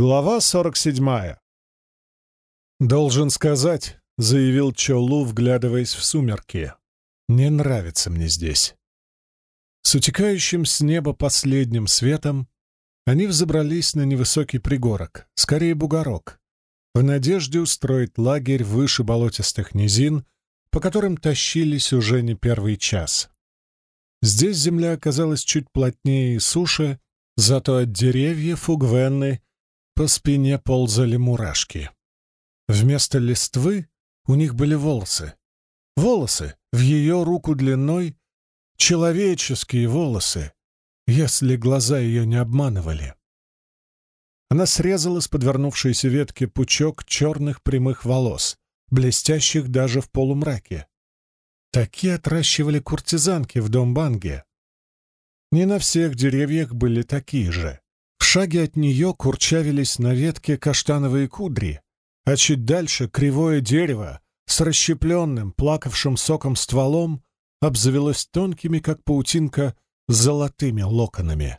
Глава 47. «Должен сказать», — заявил Чолу, вглядываясь в сумерки, — «не нравится мне здесь». С утекающим с неба последним светом они взобрались на невысокий пригорок, скорее бугорок, в надежде устроить лагерь выше болотистых низин, по которым тащились уже не первый час. Здесь земля оказалась чуть плотнее и суше, зато от деревьев у Гвенны по спине ползали мурашки. Вместо листвы у них были волосы. Волосы в ее руку длиной, человеческие волосы, если глаза ее не обманывали. Она срезала с подвернувшейся ветки пучок черных прямых волос, блестящих даже в полумраке. Такие отращивали куртизанки в Домбанге. Не на всех деревьях были такие же шаге от нее курчавились на ветке каштановые кудри, а чуть дальше кривое дерево с расщепленным, плакавшим соком стволом обзавелось тонкими, как паутинка, золотыми локонами.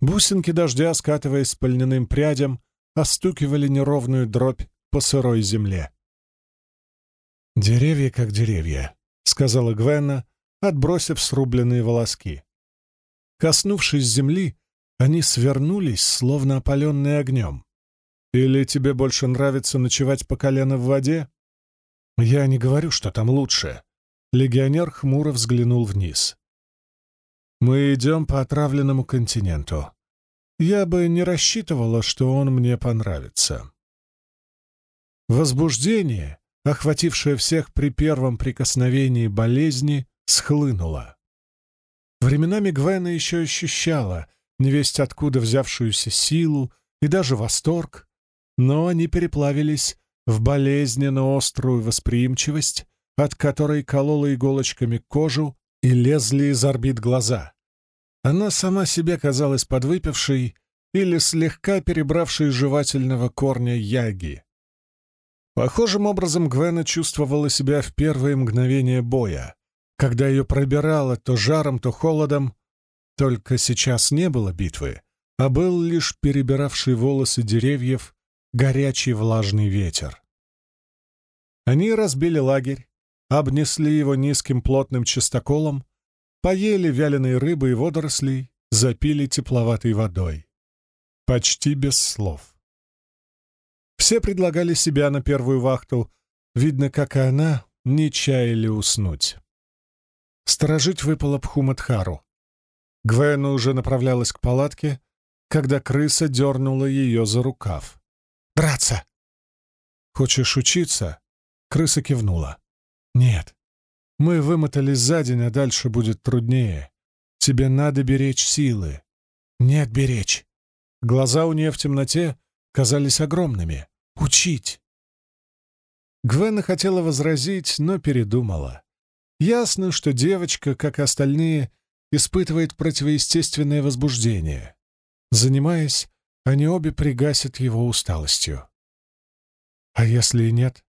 Бусинки дождя, скатываясь по льняным прядям, остукивали неровную дробь по сырой земле. «Деревья как деревья», — сказала Гвенна, отбросив срубленные волоски. Коснувшись земли, они свернулись, словно опаленные огнем. Или тебе больше нравится ночевать по колено в воде? Я не говорю, что там лучше. Легионер хмуро взглянул вниз. Мы идем по отравленному континенту. Я бы не рассчитывала, что он мне понравится. Возбуждение, охватившее всех при первом прикосновении болезни, схлынуло. Временами Гвена еще ощущала — невесть откуда взявшуюся силу и даже восторг, но они переплавились в болезненно острую восприимчивость, от которой колола иголочками кожу и лезли из орбит глаза. Она сама себе казалась подвыпившей или слегка перебравшей жевательного корня яги. Похожим образом Гвена чувствовала себя в первые мгновения боя, когда ее пробирало то жаром, то холодом, только сейчас не было битвы, а был лишь перебиравший волосы деревьев горячий влажный ветер. Они разбили лагерь, обнесли его низким плотным чистоколом, поели вяленой рыбы и водорослей, запили тепловатой водой. Почти без слов. Все предлагали себя на первую вахту, видно, как и она, не чаяли уснуть. Сторожить выпало Пхумадхару. Гвена уже направлялась к палатке, когда крыса дернула ее за рукав. «Драться!» «Хочешь учиться?» Крыса кивнула. «Нет. Мы вымотались за день, а дальше будет труднее. Тебе надо беречь силы». «Нет, беречь». Глаза у нее в темноте казались огромными. «Учить!» Гвена хотела возразить, но передумала. Ясно, что девочка, как и остальные, испытывает противоестественное возбуждение. Занимаясь, они обе пригасят его усталостью. А если и нет,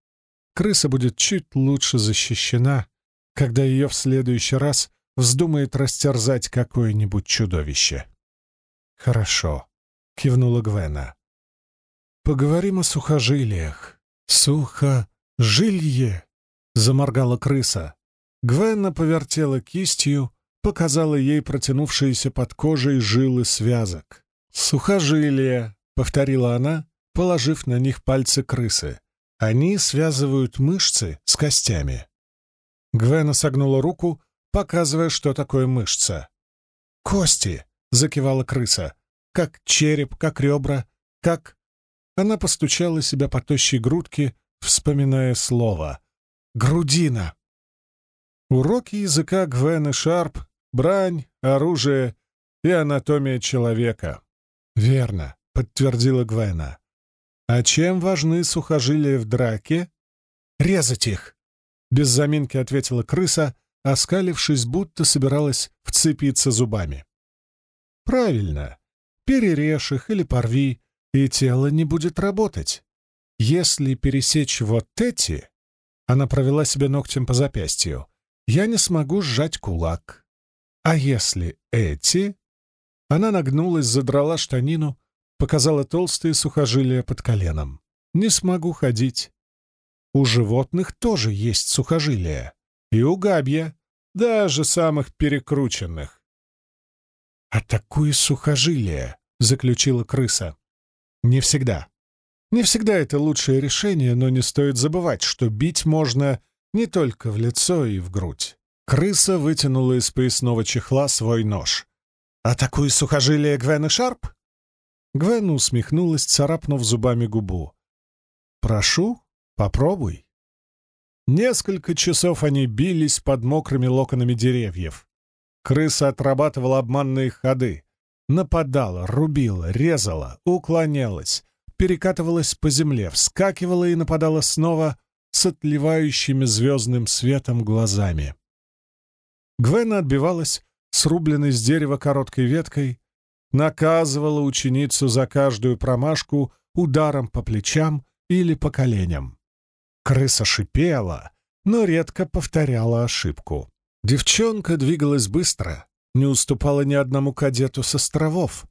крыса будет чуть лучше защищена, когда ее в следующий раз вздумает растерзать какое-нибудь чудовище. «Хорошо», — кивнула Гвена. «Поговорим о сухожилиях». «Сухожилье!» — заморгала крыса. Гвена повертела кистью, показала ей протянувшиеся под кожей жилы связок. «Сухожилия», — повторила она, положив на них пальцы крысы. «Они связывают мышцы с костями». Гвена согнула руку, показывая, что такое мышца. «Кости!» — закивала крыса. «Как череп, как ребра, как...» Она постучала себя по тощей грудке, вспоминая слово. «Грудина!» Уроки языка Гвены Шарп брань, оружие и анатомия человека. «Верно», — подтвердила Гвена. «А чем важны сухожилия в драке?» «Резать их!» — без заминки ответила крыса, оскалившись, будто собиралась вцепиться зубами. «Правильно. Перережь их или порви, и тело не будет работать. Если пересечь вот эти...» Она провела себе ногтем по запястью. «Я не смогу сжать кулак. А если эти? Она нагнулась, задрала штанину, показала толстые сухожилия под коленом. «Не смогу ходить». У животных тоже есть сухожилия. И у габья, даже самых перекрученных. «Атакуй сухожилия», — заключила крыса. «Не всегда. Не всегда это лучшее решение, но не стоит забывать, что бить можно не только в лицо и в грудь». Крыса вытянула из поясного чехла свой нож. «Атакуй сухожилие Гвена Шарп?» Гвен усмехнулась, царапнув зубами губу. «Прошу, попробуй». Несколько часов они бились под мокрыми локонами деревьев. Крыса отрабатывала обманные ходы. Нападала, рубила, резала, уклонялась, перекатывалась по земле, вскакивала и нападала снова с отливающими звездным светом глазами. Гвена отбивалась срубленной с дерева короткой веткой, наказывала ученицу за каждую промашку ударом по плечам или по коленям. Крыса шипела, но редко повторяла ошибку. Девчонка двигалась быстро, не уступала ни одному кадету с островов,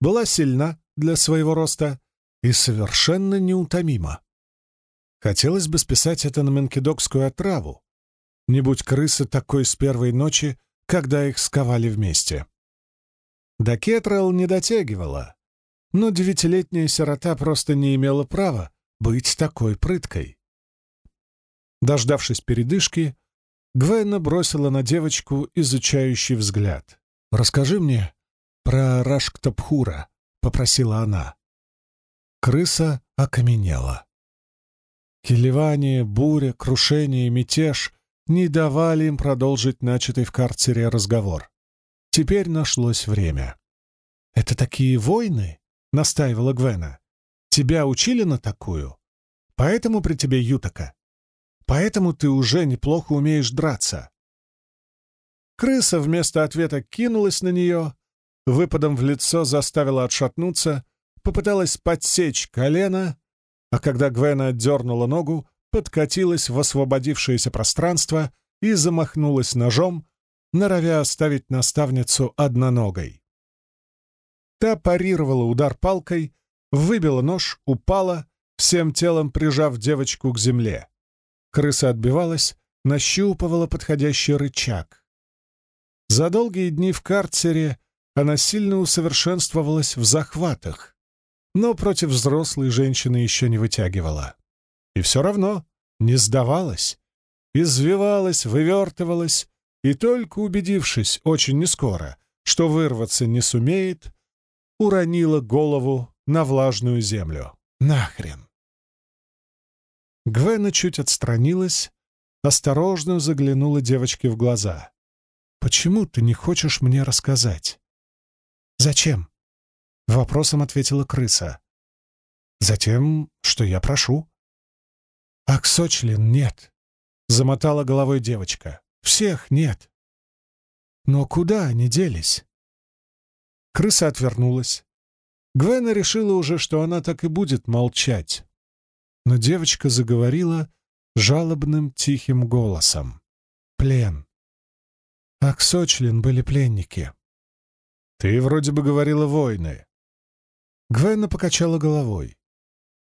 была сильна для своего роста и совершенно неутомима. Хотелось бы списать это на менкедокскую отраву. Не будь крысы такой с первой ночи, когда их сковали вместе. До Кетрелл не дотягивала, но девятилетняя сирота просто не имела права быть такой прыткой. Дождавшись передышки, Гвена бросила на девочку изучающий взгляд. «Расскажи мне про Рашктапхура», — попросила она. Крыса окаменела. Келевание, буря, крушение, мятеж не давали им продолжить начатый в карцере разговор. Теперь нашлось время. «Это такие войны?» — настаивала Гвена. «Тебя учили на такую? Поэтому при тебе Ютака. Поэтому ты уже неплохо умеешь драться». Крыса вместо ответа кинулась на нее, выпадом в лицо заставила отшатнуться, попыталась подсечь колено, а когда Гвена отдернула ногу, подкатилась в освободившееся пространство и замахнулась ножом, норовя оставить наставницу одноногой. Та парировала удар палкой, выбила нож, упала, всем телом прижав девочку к земле. Крыса отбивалась, нащупывала подходящий рычаг. За долгие дни в карцере она сильно усовершенствовалась в захватах, но против взрослой женщины еще не вытягивала. И все равно не сдавалась, извивалась, вывертывалась, и только убедившись очень нескоро, что вырваться не сумеет, уронила голову на влажную землю. Нахрен! Гвена чуть отстранилась, осторожно заглянула девочке в глаза. «Почему ты не хочешь мне рассказать?» «Зачем?» — вопросом ответила крыса. «Затем, что я прошу». «Аксочлин нет», — замотала головой девочка. «Всех нет». «Но куда они делись?» Крыса отвернулась. Гвена решила уже, что она так и будет молчать. Но девочка заговорила жалобным тихим голосом. «Плен. Аксочлин были пленники». «Ты вроде бы говорила войны». Гвена покачала головой.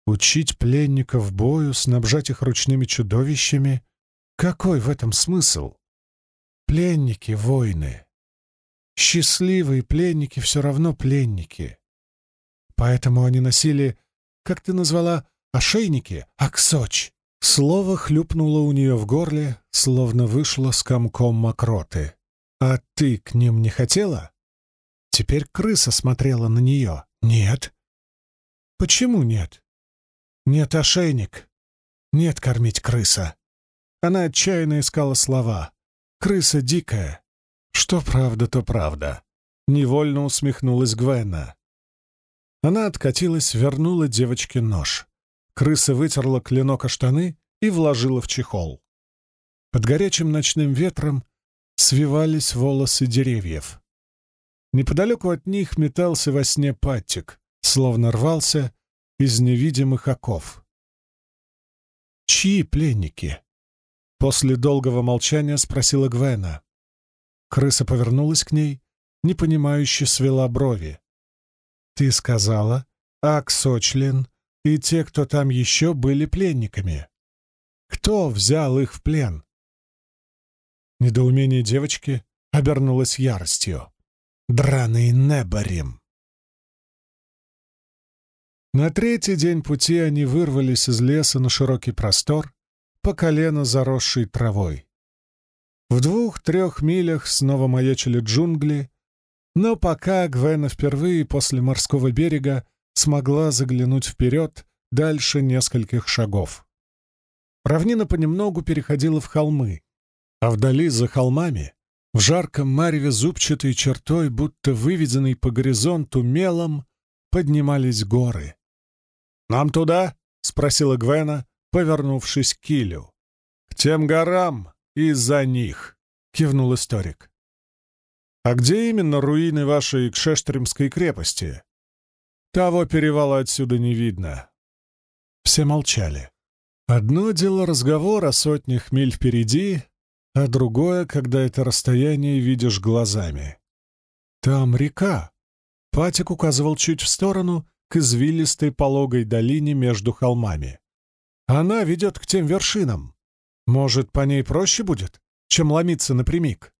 Учить пленников бою, снабжать их ручными чудовищами — какой в этом смысл? Пленники — войны. Счастливые пленники все равно пленники. Поэтому они носили, как ты назвала, ошейники, аксоч. Слово хлюпнуло у нее в горле, словно вышло с комком мокроты. «А ты к ним не хотела?» Теперь крыса смотрела на нее. «Нет». «Почему нет?» «Нет, ошейник. Нет, кормить крыса». Она отчаянно искала слова. «Крыса дикая». Что правда, то правда. Невольно усмехнулась Гвена. Она откатилась, вернула девочке нож. Крыса вытерла клинок о штаны и вложила в чехол. Под горячим ночным ветром свивались волосы деревьев. Неподалеку от них метался во сне паттик, словно рвался из невидимых оков. «Чьи пленники?» После долгого молчания спросила Гвена. Крыса повернулась к ней, непонимающе свела брови. «Ты сказала, Аксочлин и те, кто там еще были пленниками. Кто взял их в плен? Недоумение девочки обернулось яростью. Драный Неборим! На третий день пути они вырвались из леса на широкий простор, по колено заросший травой. В двух-трех милях снова маячили джунгли, но пока Гвена впервые после морского берега смогла заглянуть вперед дальше нескольких шагов. Равнина понемногу переходила в холмы, а вдали за холмами, в жарком мареве зубчатой чертой, будто выведенной по горизонту мелом, поднимались горы. «Нам туда?» — спросила Гвена, повернувшись к Килю. «К тем горам и за них», — кивнул историк. «А где именно руины вашей Кшештримской крепости?» «Того перевала отсюда не видно». Все молчали. Одно дело разговор о сотнях миль впереди, а другое, когда это расстояние видишь глазами. «Там река», — Патик указывал чуть в сторону, к извилистой пологой долине между холмами. «Она ведет к тем вершинам. Может, по ней проще будет, чем ломиться напрямик?»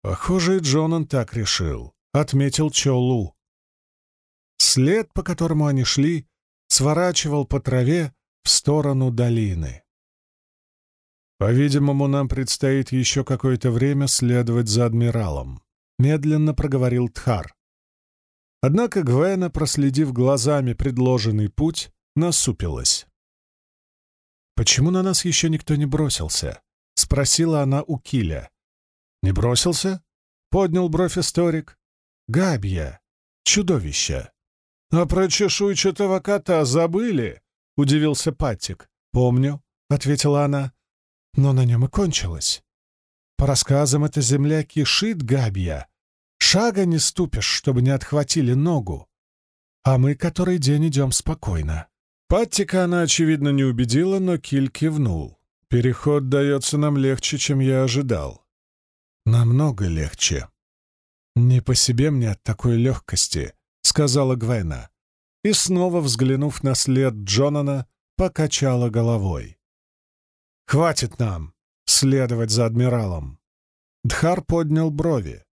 «Похоже, и Джонан так решил», — отметил Чолу. След, по которому они шли, сворачивал по траве в сторону долины. «По-видимому, нам предстоит еще какое-то время следовать за адмиралом», — медленно проговорил Тхар. Однако Гвена, проследив глазами предложенный путь, насупилась. «Почему на нас еще никто не бросился?» — спросила она у Киля. «Не бросился?» — поднял бровь историк. «Габья! Чудовище!» «А про чешуйчатого кота забыли?» — удивился Паттик. «Помню», — ответила она. «Но на нем и кончилось. По рассказам, эта земля кишит Габья. Шага не ступишь, чтобы не отхватили ногу. А мы который день идем спокойно». Паттика она, очевидно, не убедила, но Киль кивнул. «Переход дается нам легче, чем я ожидал». «Намного легче». «Не по себе мне от такой легкости», — сказала Гвена. И снова, взглянув на след Джонана, покачала головой. «Хватит нам следовать за адмиралом». Дхар поднял брови.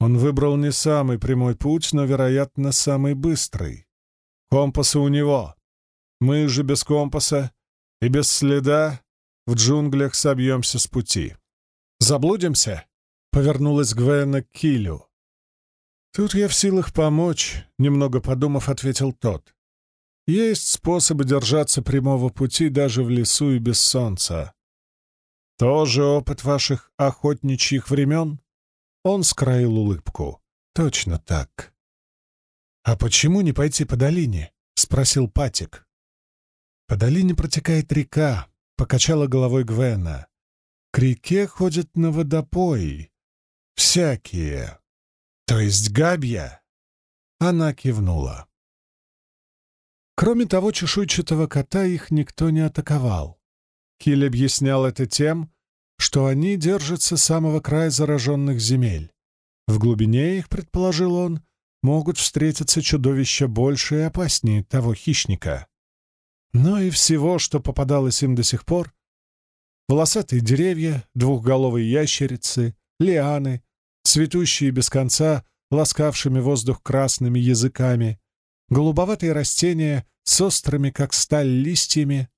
Он выбрал не самый прямой путь, но, вероятно, самый быстрый. Компаса у него. Мы же без компаса и без следа в джунглях собьемся с пути. «Заблудимся?» — повернулась Гвена к Килю. «Тут я в силах помочь», — немного подумав, ответил тот. «Есть способы держаться прямого пути даже в лесу и без солнца. Тоже опыт ваших охотничьих времен?» Он скроил улыбку. «Точно так». «А почему не пойти по долине?» — спросил Патик. «По долине протекает река», — покачала головой Гвена. «К реке ходят на водопои. Всякие. То есть габья?» Она кивнула. Кроме того чешуйчатого кота их никто не атаковал. Киль объяснял это тем, что они держатся самого края зараженных земель. В глубине их, предположил он, могут встретиться чудовища больше и опаснее того хищника но и всего, что попадалось им до сих пор. Волосатые деревья, двухголовые ящерицы, лианы, цветущие без конца, ласкавшими воздух красными языками, голубоватые растения с острыми, как сталь, листьями,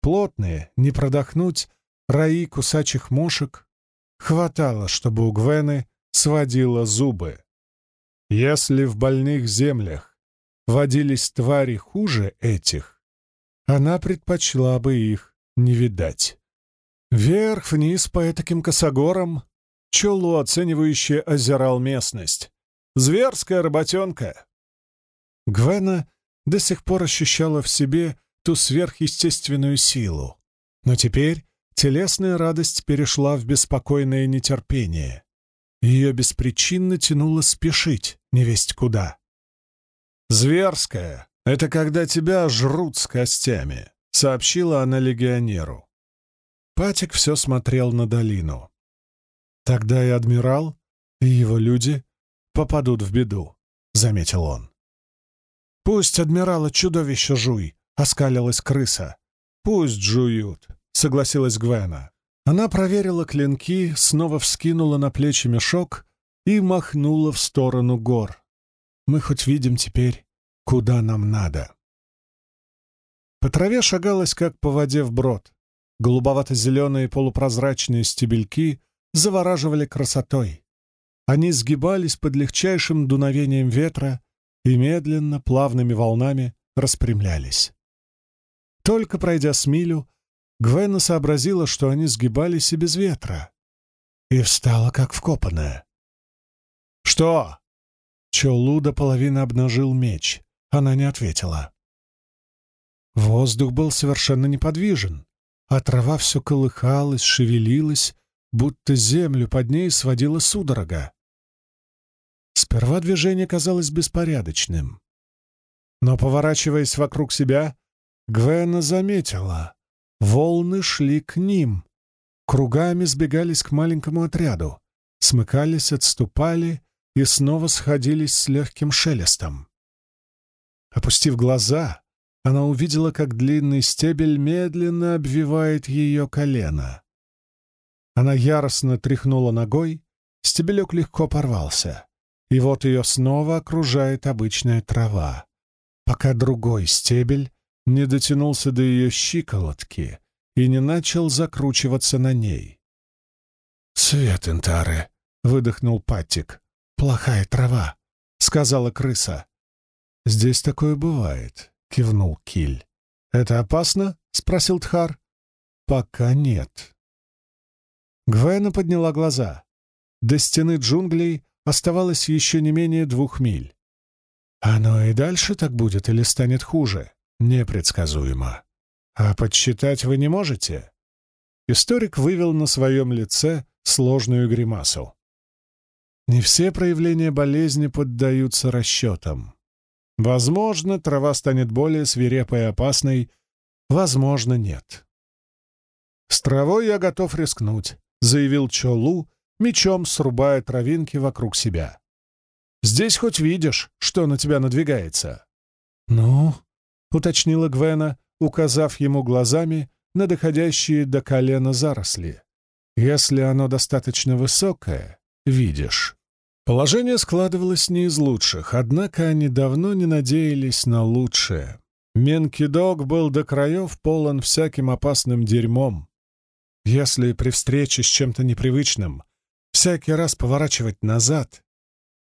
плотные, не продохнуть, раи кусачих мушек. Хватало, чтобы у Гвены сводило зубы. Если в больных землях водились твари хуже этих, она предпочла бы их не видать. Вверх-вниз по этаким косогорам Чолу оценивающе озирал местность. Зверская работенка. Гвена до сих пор ощущала в себе ту сверхъестественную силу. Но теперь телесная радость перешла в беспокойное нетерпение. Ее беспричинно тянуло спешить, невесть куда. Зверская, «Это когда тебя жрут с костями», — сообщила она легионеру. Патик все смотрел на долину. «Тогда и адмирал, и его люди попадут в беду», — заметил он. «Пусть адмирала чудовище жуй!» — оскалилась крыса. «Пусть жуют!» — согласилась Гвена. Она проверила клинки, снова вскинула на плечи мешок и махнула в сторону гор. «Мы хоть видим теперь, куда нам надо». По траве шагалась, как по воде вброд. Голубовато-зеленые полупрозрачные стебельки завораживали красотой. Они сгибались под легчайшим дуновением ветра и медленно, плавными волнами распрямлялись. Только пройдя с милю, Гвена сообразила, что они сгибались и без ветра, и встала как вкопанная. «Что?» Чолу до половины обнажил меч. Она не ответила. Воздух был совершенно неподвижен, а трава все колыхалась, шевелилась, будто землю под ней сводила судорога. Сперва движение казалось беспорядочным. Но, поворачиваясь вокруг себя, Гвена заметила. Волны шли к ним. Кругами сбегались к маленькому отряду, смыкались, отступали и снова сходились с легким шелестом. Опустив глаза, она увидела, как длинный стебель медленно обвивает ее колено. Она яростно тряхнула ногой, стебелек легко порвался, и вот ее снова окружает обычная трава, пока другой стебель не дотянулся до ее щиколотки и не начал закручиваться на ней. «Свет Интары!» — выдохнул Паттик. «Плохая трава», — сказала крыса. «Здесь такое бывает», — кивнул Киль. «Это опасно?» — спросил Тхар. «Пока нет». Гвена подняла глаза. До стены джунглей оставалось еще не менее двух миль. Оно и дальше так будет или станет хуже? Непредсказуемо. А подсчитать вы не можете? Историк вывел на своем лице сложную гримасу. Не все проявления болезни поддаются расчетам. Возможно, трава станет более свирепой и опасной, возможно, нет. «С травой я готов рискнуть», — заявил Чолу, мечом срубая травинки вокруг себя. «Здесь хоть видишь, что на тебя надвигается». «Ну?» — уточнила Гвена, указав ему глазами на доходящие до колена заросли. «Если оно достаточно высокое, видишь». Положение складывалось не из лучших, однако они давно не надеялись на лучшее. Менкидок был до краев полон всяким опасным дерьмом. Если при встрече с чем-то непривычным всякий раз поворачивать назад,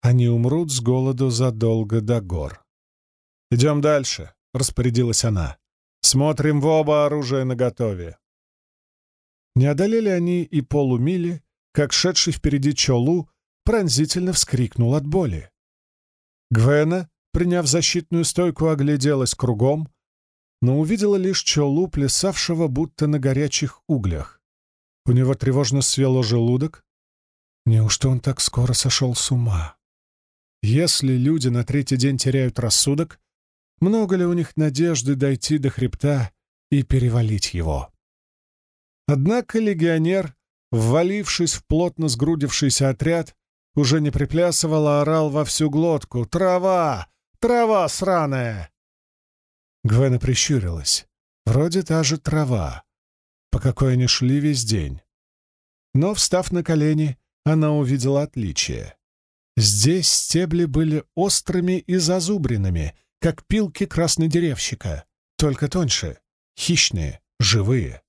они умрут с голоду задолго до гор. «Идем дальше», — распорядилась она. «Смотрим в оба оружия наготове». Не одолели они и полумили, как шедший впереди Чолу пронзительно вскрикнул от боли. Гвена, приняв защитную стойку, огляделась кругом, но увидела лишь Чолу, плясавшего будто на горячих углях. У него тревожно свело желудок. Неужто он так скоро сошел с ума? Если люди на третий день теряют рассудок, много ли у них надежды дойти до хребта и перевалить его? Однако легионер, ввалившись в плотно сгрудившийся отряд, уже не приплясывал, а орал во всю глотку. «Трава! Трава сраная!» Гвена прищурилась. Вроде та же трава, по какой они шли весь день. Но, встав на колени, она увидела отличие. Здесь стебли были острыми и зазубренными, как пилки краснодеревщика, только тоньше, хищные, живые.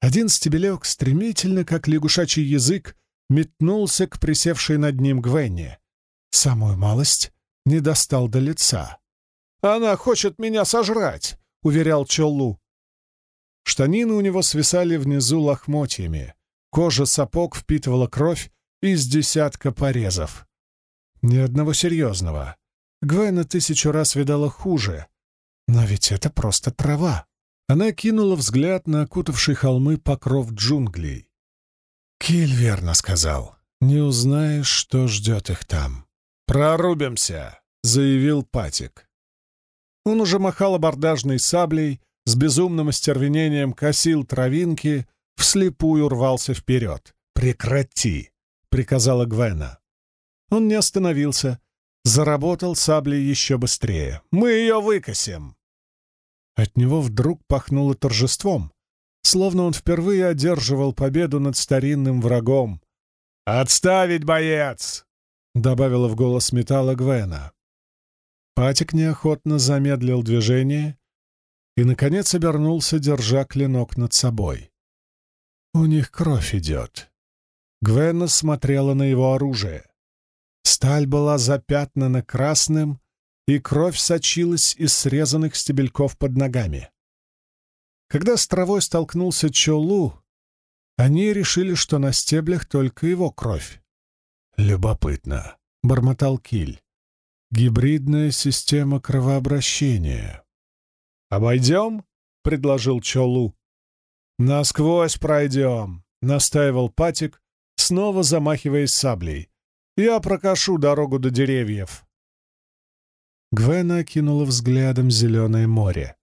Один стебелек стремительно, как лягушачий язык, метнулся к присевшей над ним Гвенне. Самую малость не достал до лица. «Она хочет меня сожрать!» — уверял Чоллу. Штанины у него свисали внизу лохмотьями. Кожа сапог впитывала кровь из десятка порезов. Ни одного серьезного. Гвена тысячу раз видала хуже. Но ведь это просто трава. Она кинула взгляд на окутавший холмы покров джунглей. Киль верно сказал. Не узнаешь, что ждет их там. «Прорубимся!» — заявил Патик. Он уже махал абордажной саблей, с безумным остервенением косил травинки, вслепую рвался вперед. «Прекрати!» — приказала Гвена. Он не остановился, заработал саблей еще быстрее. «Мы ее выкосим!» От него вдруг пахнуло торжеством, словно он впервые одерживал победу над старинным врагом. «Отставить, боец!» — добавила в голос металла Гвена. Патик неохотно замедлил движение и, наконец, обернулся, держа клинок над собой. «У них кровь идет». Гвена смотрела на его оружие. Сталь была запятнана красным, и кровь сочилась из срезанных стебельков под ногами. Когда с травой столкнулся Чолу, они решили, что на стеблях только его кровь. «Любопытно», — бормотал Киль. «Гибридная система кровообращения». «Обойдем?» — предложил Чолу. «Насквозь пройдем», — настаивал Патик, снова замахиваясь саблей. «Я прокашу дорогу до деревьев». Гвена окинула взглядом зеленое море.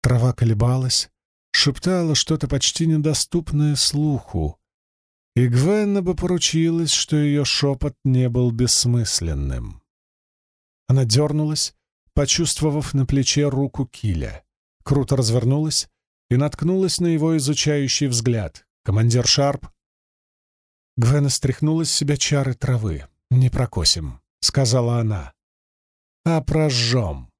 Трава колебалась, шептала что-то почти недоступное слуху, и Гвенна бы поручилась, что ее шепот не был бессмысленным. Она дернулась, почувствовав на плече руку Киля, круто развернулась и наткнулась на его изучающий взгляд. «Командир Шарп?» Гвена стряхнула с себя чары травы. «Не прокосим», — сказала она. «А прожжем».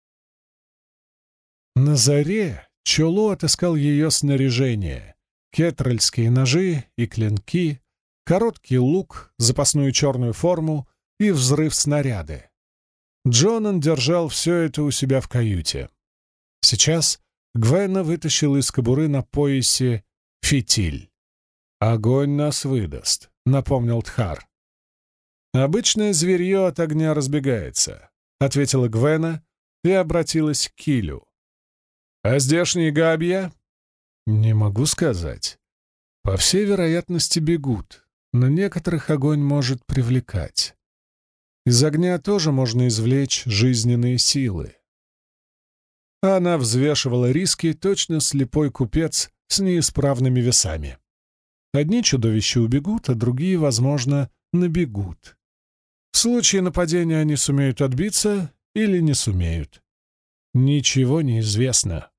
На заре Чолу отыскал ее снаряжение. Кетральские ножи и клинки, короткий лук, запасную черную форму и взрыв снаряды. Джонан держал все это у себя в каюте. Сейчас Гвена вытащил из кобуры на поясе фитиль. «Огонь нас выдаст», — напомнил Тхар. «Обычное зверье от огня разбегается», — ответила Гвена и обратилась к Килю. «А здешние габья?» «Не могу сказать. По всей вероятности бегут, но некоторых огонь может привлекать. Из огня тоже можно извлечь жизненные силы. Она взвешивала риски, точно слепой купец с неисправными весами. Одни чудовища убегут, а другие, возможно, набегут. В случае нападения они сумеют отбиться или не сумеют. Ничего не известно.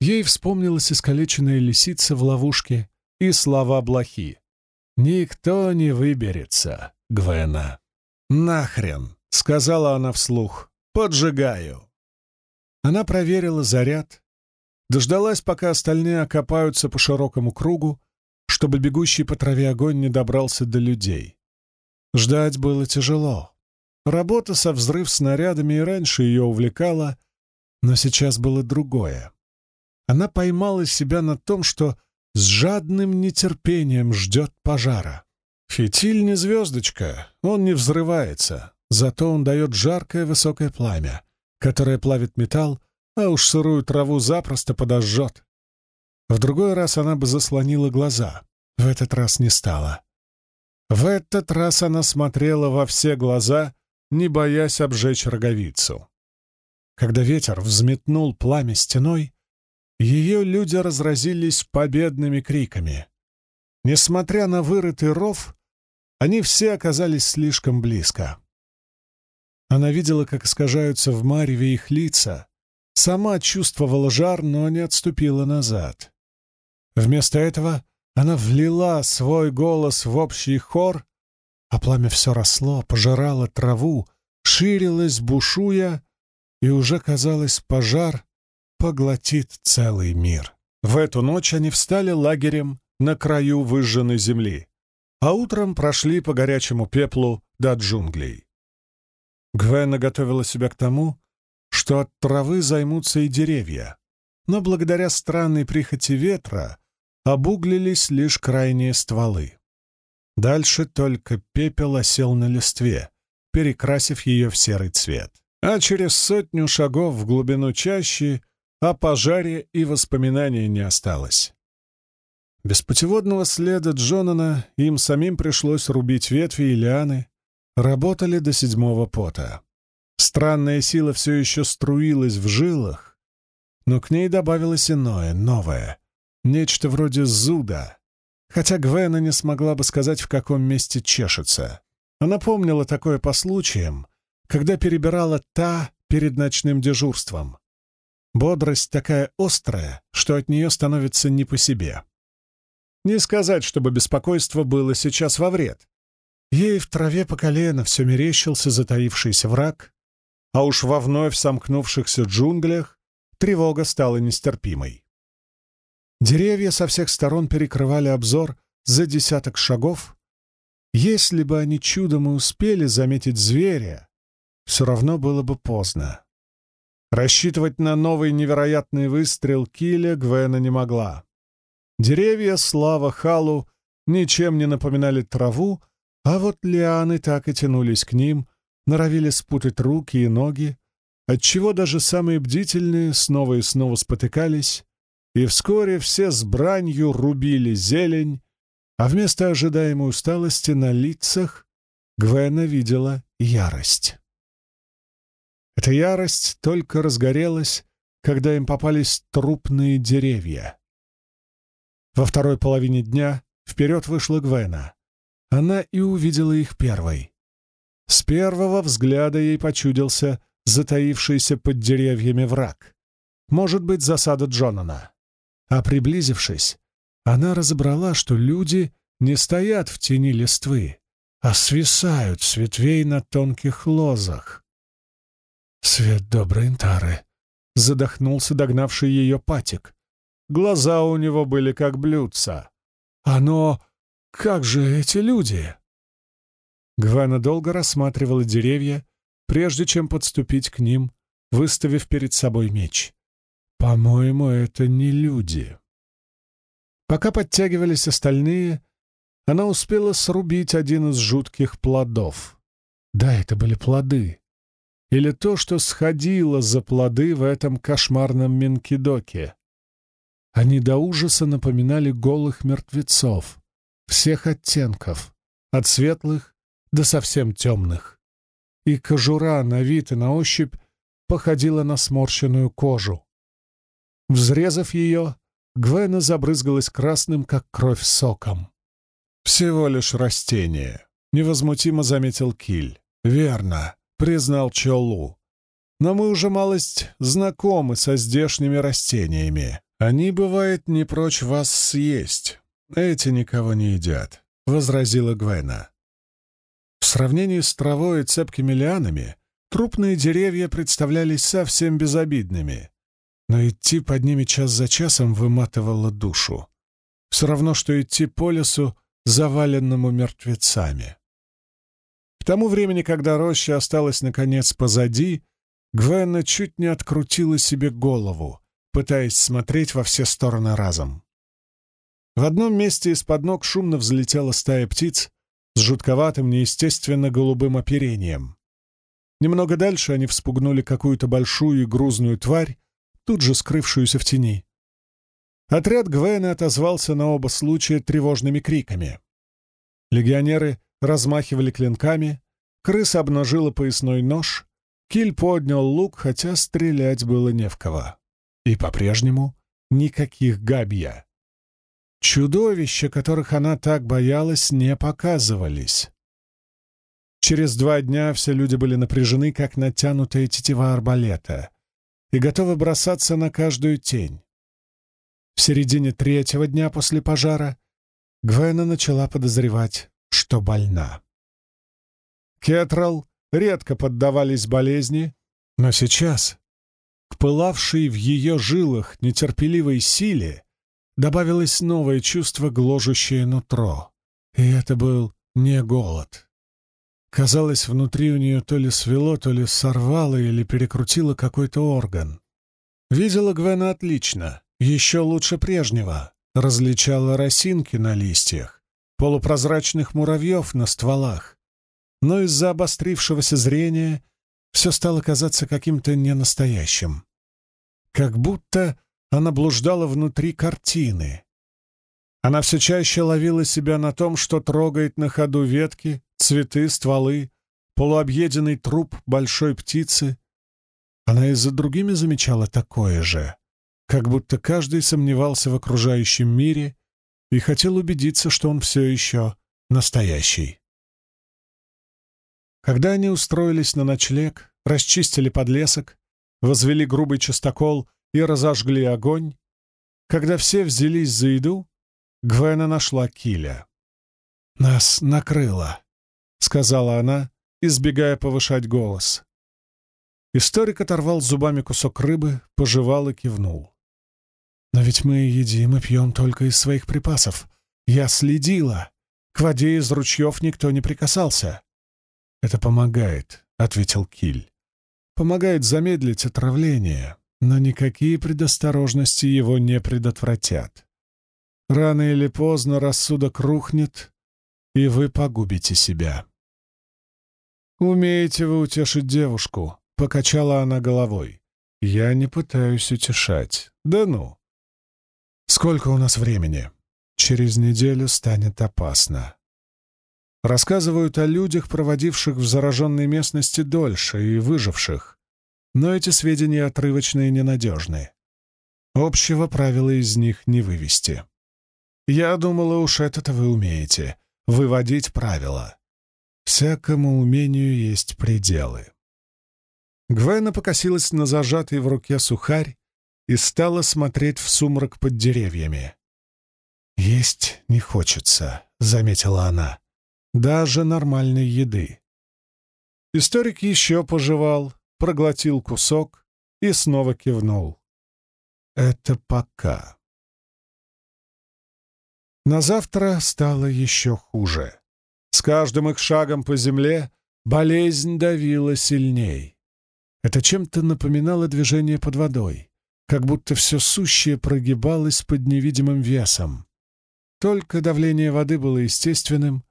Ей вспомнилась искалеченная лисица в ловушке и слова блохи. «Никто не выберется, Гвена». «Нахрен!» — сказала она вслух. «Поджигаю!» Она проверила заряд, дождалась, пока остальные окопаются по широкому кругу, чтобы бегущий по траве огонь не добрался до людей. Ждать было тяжело. Работа со взрыв снарядами и раньше ее увлекала, но сейчас было другое. Она поймала себя на том, что с жадным нетерпением ждет пожара. Фитиль не звездочка, он не взрывается, зато он дает жаркое высокое пламя, которое плавит металл, а уж сырую траву запросто подожжет. В другой раз она бы заслонила глаза, в этот раз не стала. В этот раз она смотрела во все глаза, не боясь обжечь роговицу. Когда ветер взметнул пламя стеной, ее люди разразились победными криками. Несмотря на вырытый ров, они все оказались слишком близко. Она видела, как искажаются в мареве их лица, сама чувствовала жар, но не отступила назад. Вместо этого она влила свой голос в общий хор, а пламя все росло, пожирало траву, ширилось, бушуя, и уже, казалось, пожар поглотит целый мир. В эту ночь они встали лагерем на краю выжженной земли а утром прошли по горячему пеплу до джунглей. Гвена готовила себя к тому, что от травы займутся и деревья, но благодаря странной прихоти ветра обуглились лишь крайние стволы. Дальше только пепел осел на листве, перекрасив ее в серый цвет. А через сотню шагов в глубину чащи о пожаре и воспоминания не осталось. Без путеводного следа Джонана им самим пришлось рубить ветви и лианы, работали до седьмого пота. Странная сила все еще струилась в жилах, но к ней добавилось иное, новое, нечто вроде зуда, хотя Гвена не смогла бы сказать, в каком месте чешется. Она помнила такое по случаям, когда перебирала та перед ночным дежурством. Бодрость такая острая, что от нее становится не по себе. Не сказать, чтобы беспокойство было сейчас во вред. Ей в траве по колено все мерещился затаившийся враг, а уж во вновь сомкнувшихся джунглях тревога стала нестерпимой. Деревья со всех сторон перекрывали обзор за десяток шагов. Если бы они чудом и успели заметить зверя, все равно было бы поздно. Рассчитывать на новый невероятный выстрел Киля Гвена не могла. Деревья, слава Халу, ничем не напоминали траву, а вот лианы так и тянулись к ним, норовили спутать руки и ноги, отчего даже самые бдительные снова и снова спотыкались, и вскоре все с бранью рубили зелень, а вместо ожидаемой усталости на лицах Гвена видела ярость. Эта ярость только разгорелась, когда им попались трупные деревья. Во второй половине дня вперед вышла Гвена. Она и увидела их первой. С первого взгляда ей почудился затаившийся под деревьями враг. Может быть, засада Джонана. А приблизившись, она разобрала, что люди не стоят в тени листвы, а свисают с ветвей на тонких лозах. «Свет доброй Интары!» — задохнулся догнавший ее патик. Глаза у него были как блюдца. «Оно... Как же эти люди?» Гвана долго рассматривала деревья, прежде чем подступить к ним, выставив перед собой меч. «По-моему, это не люди». Пока подтягивались остальные, она успела срубить один из жутких плодов. Да, это были плоды или то, что сходило за плоды в этом кошмарном Менкидоке. Они до ужаса напоминали голых мертвецов, всех оттенков, от светлых до совсем темных. И кожура на вид и на ощупь походила на сморщенную кожу. Взрезав ее, Гвена забрызгалась красным, как кровь, соком. «Всего лишь растение», — невозмутимо заметил Киль. «Верно признал Чолу. «Но мы уже малость знакомы со здешними растениями. Они, бывает, не прочь вас съесть. Эти никого не едят», — возразила Гвена. В сравнении с травой и цепкими лианами трупные деревья представлялись совсем безобидными, но идти под ними час за часом выматывало душу. Все равно, что идти по лесу, заваленному мертвецами тому времени, когда роща осталась наконец позади, Гвенна чуть не открутила себе голову, пытаясь смотреть во все стороны разом. В одном месте из-под ног шумно взлетела стая птиц с жутковатым, неестественно голубым оперением. Немного дальше они вспугнули какую-то большую и грузную тварь, тут же скрывшуюся в тени. Отряд Гвена отозвался на оба случая тревожными криками. Легионеры размахивали клинками, крыса обнажила поясной нож, Киль поднял лук, хотя стрелять было не в кого. И по-прежнему никаких габья. Чудовища, которых она так боялась, не показывались. Через два дня все люди были напряжены, как натянутая тетива арбалета, и готовы бросаться на каждую тень. В середине третьего дня после пожара Гвена начала подозревать что больна. Кетрал редко поддавались болезни, но сейчас к пылавшей в ее жилах нетерпеливой силе добавилось новое чувство, гложущее нутро. И это был не голод. Казалось, внутри у нее то ли свело, то ли сорвало или перекрутило какой-то орган. Видела Гвена отлично, еще лучше прежнего, различала росинки на листьях полупрозрачных муравьев на стволах, но из-за обострившегося зрения все стало казаться каким-то ненастоящим. Как будто она блуждала внутри картины. Она все чаще ловила себя на том, что трогает на ходу ветки, цветы, стволы, полуобъеденный труп большой птицы. Она и за другими замечала такое же, как будто каждый сомневался в окружающем мире и хотел убедиться, что он все еще настоящий. Когда они устроились на ночлег, расчистили подлесок, возвели грубый частокол и разожгли огонь, когда все взялись за еду, Гвена нашла Киля. «Нас накрыло», — сказала она, избегая повышать голос. Историк оторвал зубами кусок рыбы, пожевал и кивнул. «Но ведь мы едим и пьем только из своих припасов. Я следила. К воде из ручьев никто не прикасался». «Это помогает», — ответил Киль. «Помогает замедлить отравление, но никакие предосторожности его не предотвратят. Рано или поздно рассудок рухнет, и вы погубите себя». «Умеете вы утешить девушку», — покачала она головой. «Я не пытаюсь утешать. Да ну». «Сколько у нас времени?» «Через неделю станет опасно». Рассказывают о людях, проводивших в зараженной местности дольше и выживших, но эти сведения отрывочные и ненадежны. Общего правила из них не вывести. Я думала, уж это-то вы умеете — выводить правила. Всякому умению есть пределы. Гвена покосилась на зажатый в руке сухарь и стала смотреть в сумрак под деревьями. «Есть не хочется», — заметила она. «Даже нормальной еды». Историк еще пожевал, проглотил кусок и снова кивнул. «Это пока». На завтра стало еще хуже. Каждым их шагом по земле болезнь давила сильней. Это чем-то напоминало движение под водой, как будто все сущее прогибалось под невидимым весом. Только давление воды было естественным,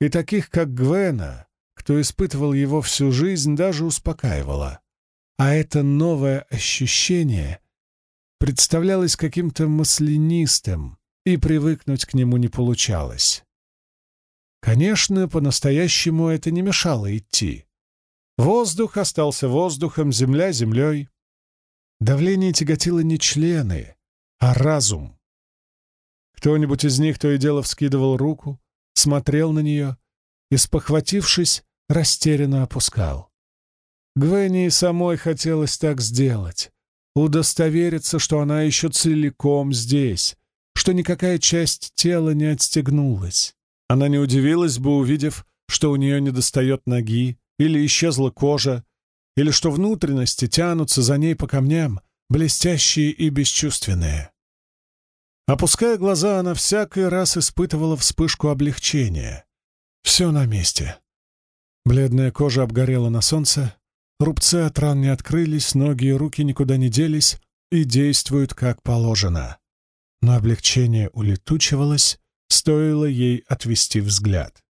и таких, как Гвена, кто испытывал его всю жизнь, даже успокаивало. А это новое ощущение представлялось каким-то маслянистым, и привыкнуть к нему не получалось. Конечно, по-настоящему это не мешало идти. Воздух остался воздухом, земля — землей. Давление тяготило не члены, а разум. Кто-нибудь из них то и дело вскидывал руку, смотрел на нее и, спохватившись, растерянно опускал. Гвенни самой хотелось так сделать, удостовериться, что она еще целиком здесь, что никакая часть тела не отстегнулась. Она не удивилась бы, увидев, что у нее недостает ноги, или исчезла кожа, или что внутренности тянутся за ней по камням, блестящие и бесчувственные. Опуская глаза, она всякий раз испытывала вспышку облегчения. Все на месте. Бледная кожа обгорела на солнце, рубцы от ран не открылись, ноги и руки никуда не делись и действуют как положено. Но облегчение улетучивалось, стоило ей отвести взгляд.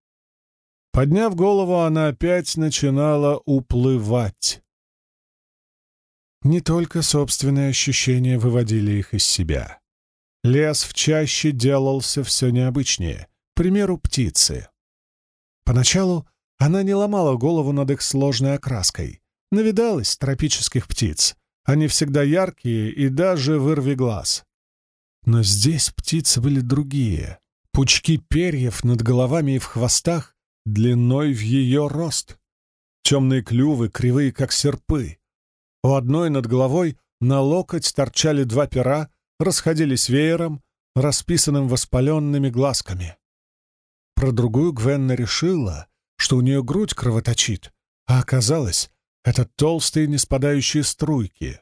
Подняв голову, она опять начинала уплывать. Не только собственные ощущения выводили их из себя. Лес в чаще делался все необычнее, к примеру, птицы. Поначалу она не ломала голову над их сложной окраской. Навидалась тропических птиц. Они всегда яркие и даже вырви глаз. Но здесь птицы были другие, Пучки перьев над головами и в хвостах длиной в ее рост. Темные клювы, кривые, как серпы. У одной над головой на локоть торчали два пера, расходились веером, расписанным воспаленными глазками. Про другую Гвенна решила, что у нее грудь кровоточит, а оказалось, это толстые неспадающие струйки.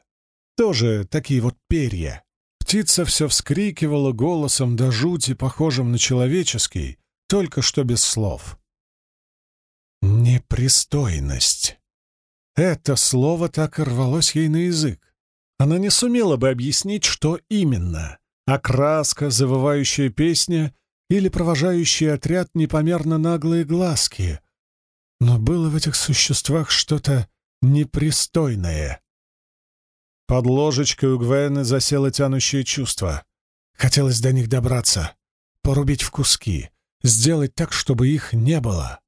Тоже такие вот перья. Птица все вскрикивала голосом до жути, похожим на человеческий, только что без слов. Непристойность. Это слово так и рвалось ей на язык. Она не сумела бы объяснить, что именно. Окраска, завывающая песня или провожающий отряд непомерно наглые глазки. Но было в этих существах что-то непристойное. Под ложечкой у Гвены засело тянущее чувство. Хотелось до них добраться, порубить в куски, сделать так, чтобы их не было.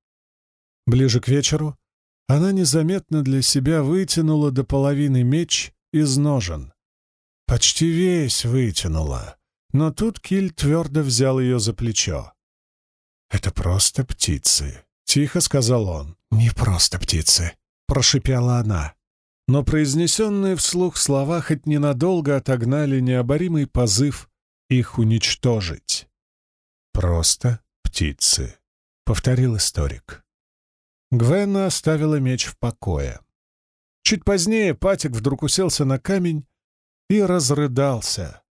Ближе к вечеру она незаметно для себя вытянула до половины меч из ножен. Почти весь вытянула, но тут Киль твердо взял ее за плечо. «Это просто птицы», — тихо сказал он. «Не просто птицы», — прошипела она. Но произнесенные вслух слова хоть ненадолго отогнали необоримый позыв их уничтожить. «Просто птицы», — повторил историк. Гвенна оставила меч в покое. Чуть позднее Патик вдруг уселся на камень и разрыдался.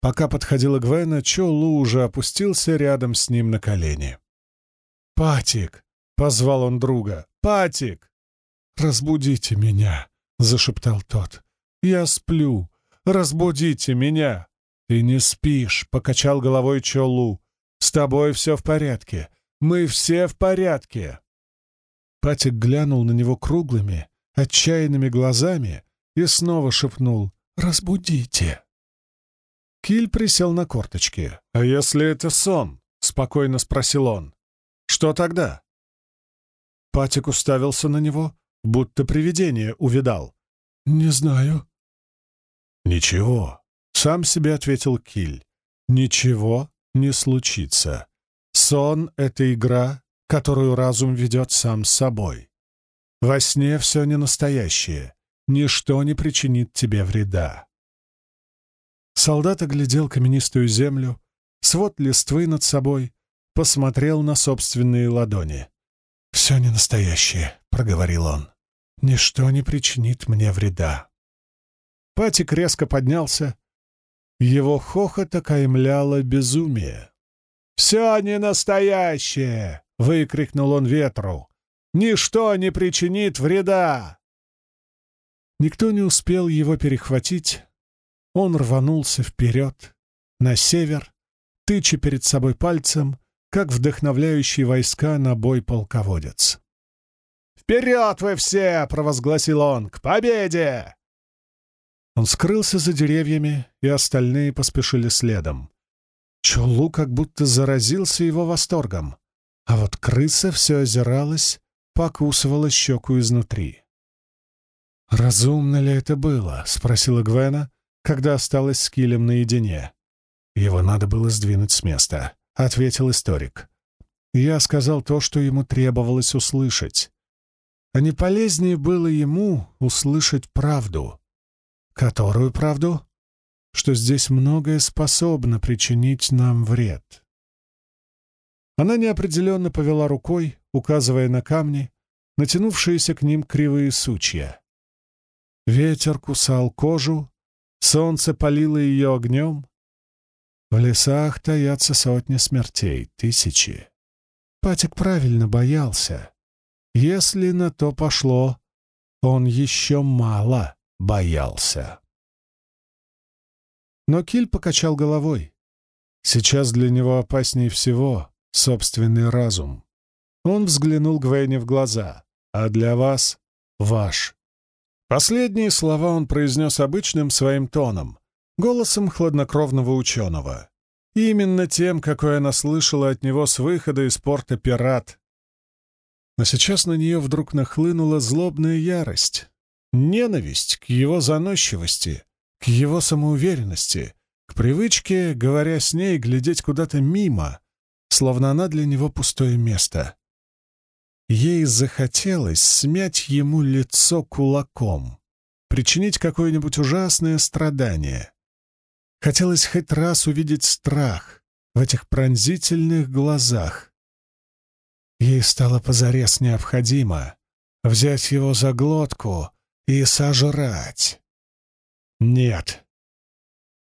Пока подходила Гвена, Чо Лу уже опустился рядом с ним на колени. «Патик!» — позвал он друга. «Патик! Разбудите меня!» — зашептал тот. «Я сплю! Разбудите меня!» «Ты не спишь!» — покачал головой Чо Лу. «С тобой все в порядке! Мы все в порядке!» Патик глянул на него круглыми, отчаянными глазами и снова шепнул «Разбудите!» Киль присел на корточки. «А если это сон?» — спокойно спросил он. «Что тогда?» Патик уставился на него, будто привидение увидал. «Не знаю». «Ничего», — сам себе ответил Киль. «Ничего не случится. Сон — это игра, которую разум ведет сам с собой. Во сне все не настоящее, ничто не причинит тебе вреда. Солдат оглядел каменистую землю, свод листвы над собой, посмотрел на собственные ладони. «Все не настоящее», — проговорил он. «Ничто не причинит мне вреда». Патик резко поднялся. Его хохот окаймляло безумие. «Все не настоящее!» — выкрикнул он ветру. «Ничто не причинит вреда!» Никто не успел его перехватить, он рванулся вперед, на север, тыча перед собой пальцем, как вдохновляющий войска на бой полководец. «Вперед вы все!» — провозгласил он. «К победе!» Он скрылся за деревьями, и остальные поспешили следом. Чулу как будто заразился его восторгом, а вот крыса все озиралась, покусывала щеку изнутри. «Разумно ли это было?» — спросила Гвена, когда осталась с Килем наедине. «Его надо было сдвинуть с места», — ответил историк. Я сказал то, что ему требовалось услышать. А не полезнее было ему услышать правду. Которую правду? Что здесь многое способно причинить нам вред. Она неопределенно повела рукой, указывая на камни, натянувшиеся к ним кривые сучья. Ветер кусал кожу, Солнце палило ее огнем. В лесах таятся сотни смертей, тысячи. Патик правильно боялся. Если на то пошло, он еще мало боялся. Но Киль покачал головой. Сейчас для него опаснее всего собственный разум. Он взглянул Гвейне в глаза. «А для вас — ваш Последние слова он произнес обычным своим тоном, голосом хладнокровного ученого. Именно тем, какой она слышала от него с выхода из порта «Пират». Но сейчас на нее вдруг нахлынула злобная ярость, ненависть к его заносчивости, к его самоуверенности, к привычке, говоря с ней, глядеть куда-то мимо, словно она для него пустое место. Ей захотелось смять ему лицо кулаком, причинить какое-нибудь ужасное страдание. Хотелось хоть раз увидеть страх в этих пронзительных глазах. Ей стало позарез необходимо взять его за глотку и сожрать. Нет.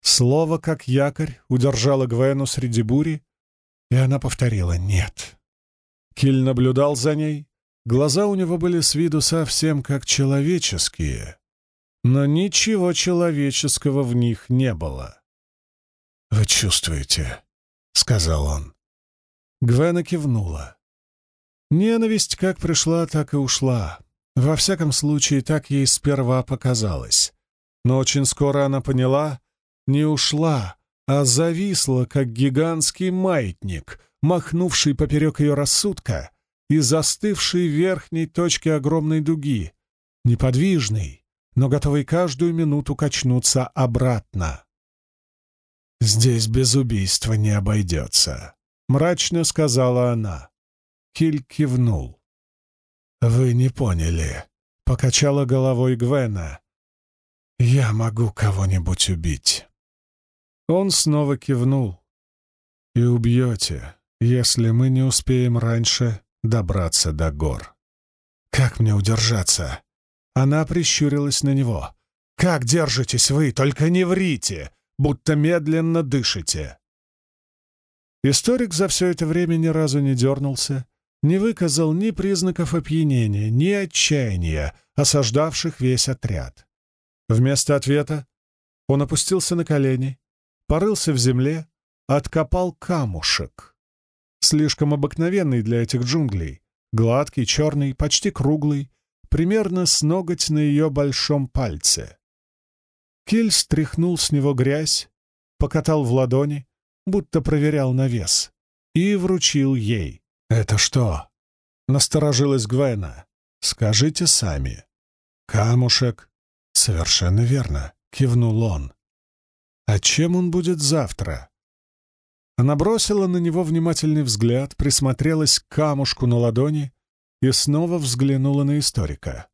Слово, как якорь, удержало Гвену среди бури, и она повторила «нет». Киль наблюдал за ней. Глаза у него были с виду совсем как человеческие, но ничего человеческого в них не было. «Вы чувствуете?» — сказал он. Гвена кивнула. Ненависть как пришла, так и ушла. Во всяком случае, так ей сперва показалось. Но очень скоро она поняла, не ушла, а зависла, как гигантский маятник, махнувший поперек ее рассудка и застывший в верхней точке огромной дуги, неподвижный, но готовый каждую минуту качнуться обратно. «Здесь без убийства не обойдется», — мрачно сказала она. Киль кивнул. «Вы не поняли», — покачала головой Гвена. «Я могу кого-нибудь убить». Он снова кивнул. «И убьете, если мы не успеем раньше добраться до гор». «Как мне удержаться?» Она прищурилась на него. «Как держитесь вы? Только не врите, будто медленно дышите!» Историк за все это время ни разу не дернулся, не выказал ни признаков опьянения, ни отчаяния, осаждавших весь отряд. Вместо ответа он опустился на колени, порылся в земле, откопал камушек. Слишком обыкновенный для этих джунглей, гладкий, черный, почти круглый, примерно с ноготь на ее большом пальце. Киль стряхнул с него грязь, покатал в ладони, будто проверял на вес, и вручил ей. «Это что?» — насторожилась Гвена. «Скажите сами». «Камушек». «Совершенно верно», — кивнул он. «А чем он будет завтра?» Она бросила на него внимательный взгляд, присмотрелась к камушку на ладони и снова взглянула на историка.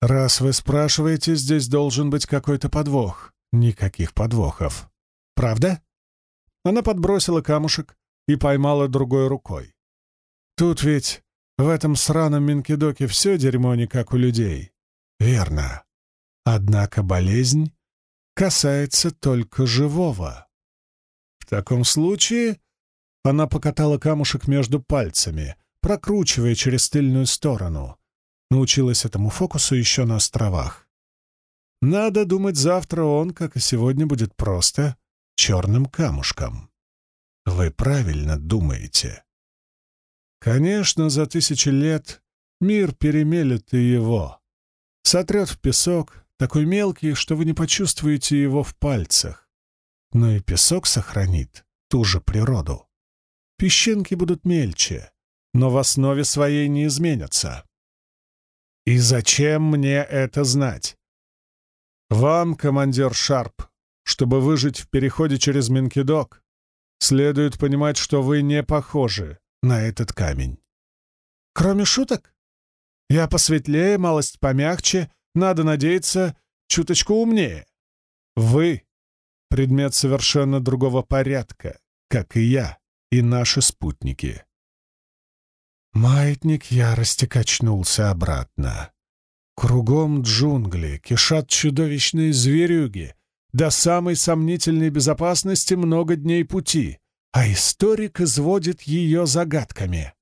«Раз вы спрашиваете, здесь должен быть какой-то подвох». «Никаких подвохов». «Правда?» Она подбросила камушек и поймала другой рукой. «Тут ведь в этом сраном Минкидоке все дерьмо не как у людей». «Верно. Однако болезнь касается только живого». «В таком случае...» Она покатала камушек между пальцами, прокручивая через тыльную сторону. Научилась этому фокусу еще на островах. Надо думать, завтра он, как и сегодня, будет просто черным камушком. Вы правильно думаете. Конечно, за тысячи лет мир перемелет и его. Сотрет в песок, такой мелкий, что вы не почувствуете его в пальцах. Но и песок сохранит ту же природу. Песчинки будут мельче, но в основе своей не изменятся. И зачем мне это знать? Вам, командир Шарп, чтобы выжить в переходе через Минкидок, следует понимать, что вы не похожи на этот камень. Кроме шуток? Я посветлее, малость помягче, надо надеяться, чуточку умнее. Вы — предмет совершенно другого порядка, как и я и наши спутники. Маятник ярости качнулся обратно. Кругом джунгли кишат чудовищные зверюги. До самой сомнительной безопасности много дней пути, а историк изводит ее загадками.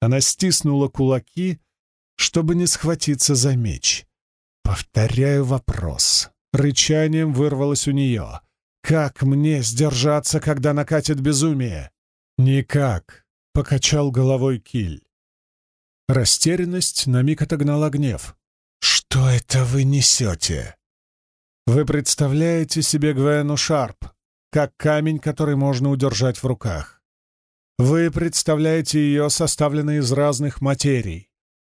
Она стиснула кулаки, чтобы не схватиться за меч. Повторяю вопрос. Рычанием вырвалось у нее. «Как мне сдержаться, когда накатит безумие?» «Никак», — покачал головой Киль. Растерянность на миг отогнала гнев. «Что это вы несете?» «Вы представляете себе Гвену Шарп, как камень, который можно удержать в руках. Вы представляете ее, составленной из разных материй,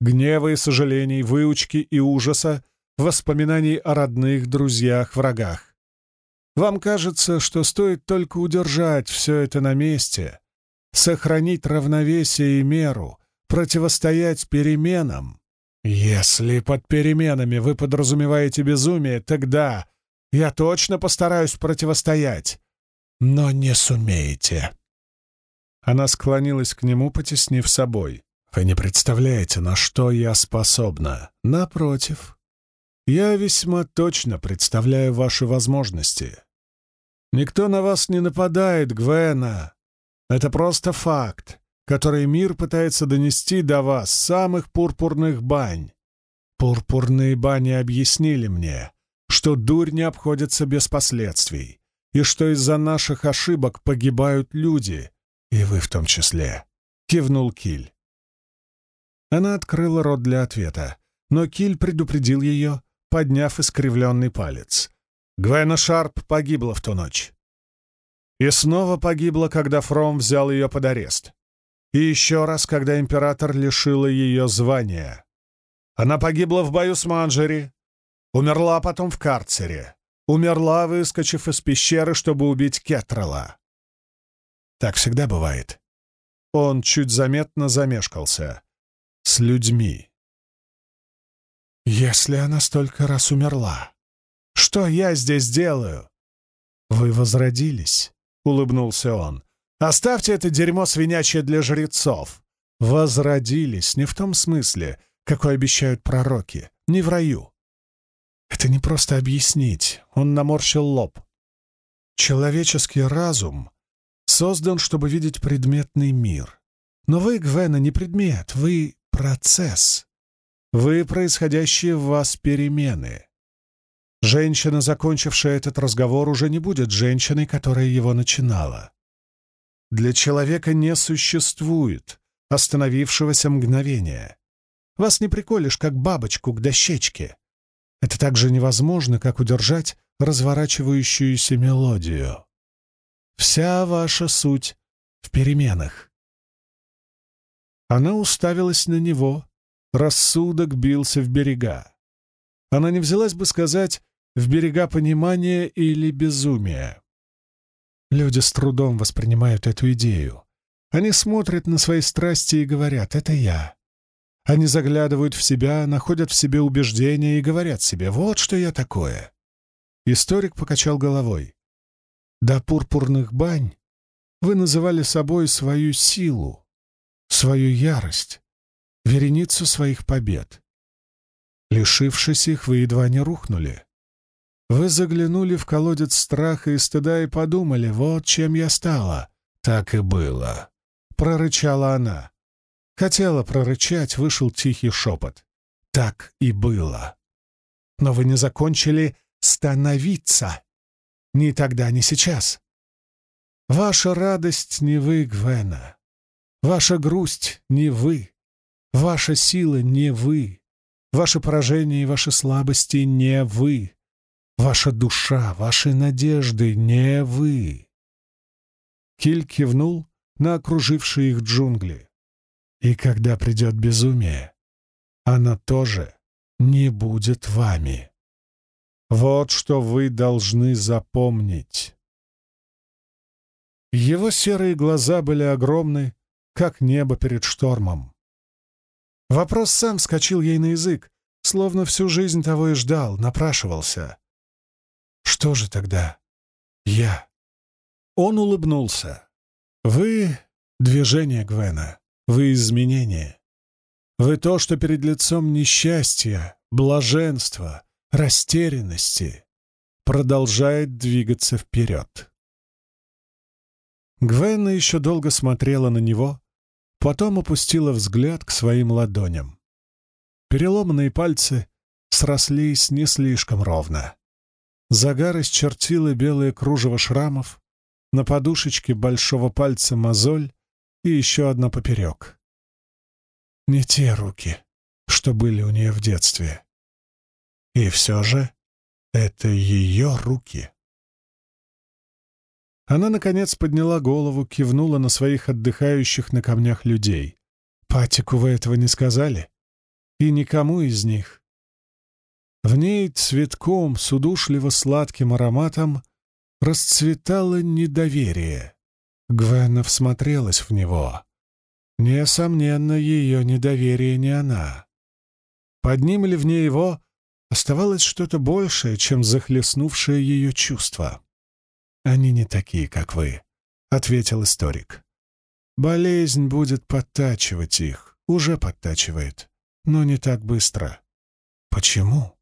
гнева и сожалений, выучки и ужаса, воспоминаний о родных, друзьях, врагах. Вам кажется, что стоит только удержать все это на месте, сохранить равновесие и меру, противостоять переменам. Если под переменами вы подразумеваете безумие, тогда я точно постараюсь противостоять, но не сумеете. Она склонилась к нему, потеснив собой. Вы не представляете, на что я способна. Напротив, я весьма точно представляю ваши возможности. Никто на вас не нападает, Гвена. Это просто факт, который мир пытается донести до вас самых пурпурных бань. Пурпурные бани объяснили мне, что дурь не обходится без последствий, и что из-за наших ошибок погибают люди, и вы в том числе», — кивнул Киль. Она открыла рот для ответа, но Киль предупредил ее, подняв искривленный палец. Гвена Шарп погибла в ту ночь. И снова погибла, когда Фром взял ее под арест. И еще раз, когда император лишила ее звания. Она погибла в бою с Манджери, умерла потом в карцере, умерла, выскочив из пещеры, чтобы убить Кетрала. Так всегда бывает. Он чуть заметно замешкался. «С людьми». «Если она столько раз умерла, что я здесь делаю?» «Вы возродились», — улыбнулся он. «Оставьте это дерьмо свинячье для жрецов. Возродились не в том смысле, какой обещают пророки, не в раю. Это не просто объяснить. Он наморщил лоб. Человеческий разум создан, чтобы видеть предметный мир. Но вы, Гвена, не предмет, вы — процесс. Вы — происходящие в вас перемены. Женщина, закончившая этот разговор, уже не будет женщиной, которая его начинала. Для человека не существует остановившегося мгновения. Вас не приколешь, как бабочку к дощечке. Это так же невозможно, как удержать разворачивающуюся мелодию. Вся ваша суть в переменах. Она уставилась на него, рассудок бился в берега. Она не взялась бы сказать «в берега понимания» или «безумия». Люди с трудом воспринимают эту идею. Они смотрят на свои страсти и говорят «это я». Они заглядывают в себя, находят в себе убеждения и говорят себе «вот что я такое». Историк покачал головой. До пурпурных бань вы называли собой свою силу, свою ярость, вереницу своих побед. Лишившись их, вы едва не рухнули. Вы заглянули в колодец страха и стыда и подумали, вот чем я стала. Так и было. — прорычала она. Хотела прорычать, вышел тихий шепот. Так и было. Но вы не закончили становиться. Ни тогда, ни сейчас. Ваша радость не вы, Гвена. Ваша грусть не вы. Ваша сила не вы. Ваше поражение и ваши слабости не вы. Ваша душа, ваши надежды не вы. Киль кивнул, на окружившие их джунгли. И когда придет безумие, она тоже не будет вами. Вот что вы должны запомнить. Его серые глаза были огромны, как небо перед штормом. Вопрос сам скочил ей на язык, словно всю жизнь того и ждал, напрашивался. «Что же тогда? Я?» Он улыбнулся. Вы — движение Гвена, вы — изменение. Вы то, что перед лицом несчастья, блаженства, растерянности продолжает двигаться вперед. Гвена еще долго смотрела на него, потом опустила взгляд к своим ладоням. Переломанные пальцы срослись не слишком ровно. Загар исчертила белое кружево шрамов, на подушечке большого пальца мозоль и еще одна поперек. Не те руки, что были у нее в детстве. И все же это ее руки. Она, наконец, подняла голову, кивнула на своих отдыхающих на камнях людей. «Патику вы этого не сказали? И никому из них?» В ней цветком с удушливо-сладким ароматом расцветало недоверие. Гвена всмотрелась в него. Несомненно, ее недоверие не она. Под ним или вне его оставалось что-то большее, чем захлестнувшее ее чувство. «Они не такие, как вы», — ответил историк. «Болезнь будет подтачивать их, уже подтачивает, но не так быстро. Почему?»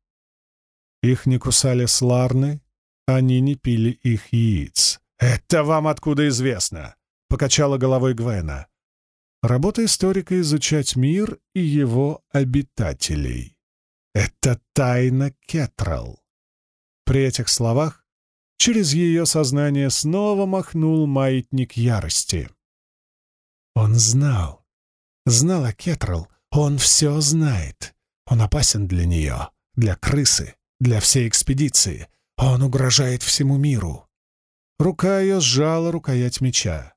Их не кусали сларны, они не пили их яиц. «Это вам откуда известно?» — покачала головой Гвена. «Работа историка — изучать мир и его обитателей. Это тайна Кетрал». При этих словах через ее сознание снова махнул маятник ярости. Он знал. Знал о Кетрал. Он все знает. Он опасен для нее, для крысы, для всей экспедиции. Он угрожает всему миру. Рука ее сжала рукоять меча.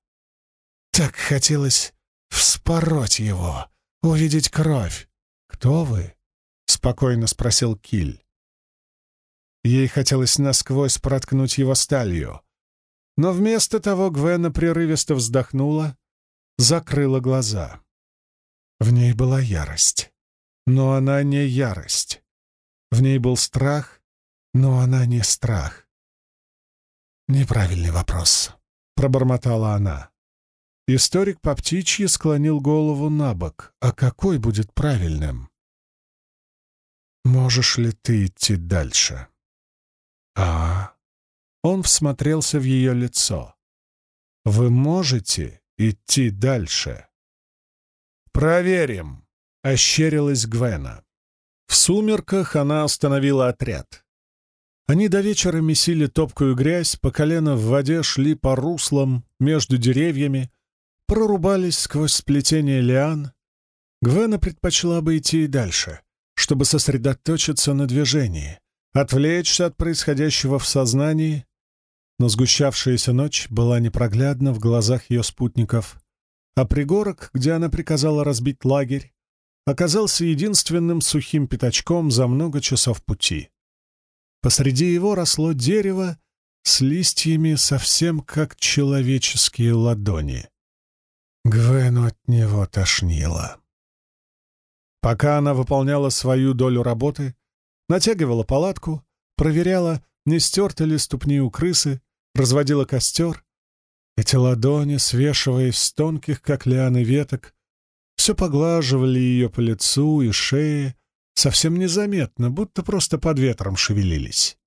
Так хотелось вспороть его, увидеть кровь. «Кто вы?» — спокойно спросил Киль. Ей хотелось насквозь проткнуть его сталью. Но вместо того Гвена прерывисто вздохнула, закрыла глаза. В ней была ярость. Но она не ярость. В ней был страх, но она не страх. «Неправильный вопрос», — пробормотала она. Историк по птичьи склонил голову на бок. «А какой будет правильным?» «Можешь ли ты идти дальше?» «А...» Он всмотрелся в ее лицо. «Вы можете идти дальше?» «Проверим», — ощерилась Гвена. В сумерках она остановила отряд. Они до вечера месили топкую грязь, по колено в воде шли по руслам между деревьями, прорубались сквозь сплетение лиан. Гвена предпочла бы идти и дальше, чтобы сосредоточиться на движении, отвлечься от происходящего в сознании, но сгущавшаяся ночь была непроглядна в глазах ее спутников, а пригорок, где она приказала разбить лагерь, оказался единственным сухим пятачком за много часов пути. Посреди его росло дерево с листьями совсем как человеческие ладони. Гвену от него тошнило. Пока она выполняла свою долю работы, натягивала палатку, проверяла, не стерты ли ступни у крысы, разводила костер, эти ладони, свешиваясь с тонких, как лианы веток, все поглаживали ее по лицу и шее, совсем незаметно, будто просто под ветром шевелились.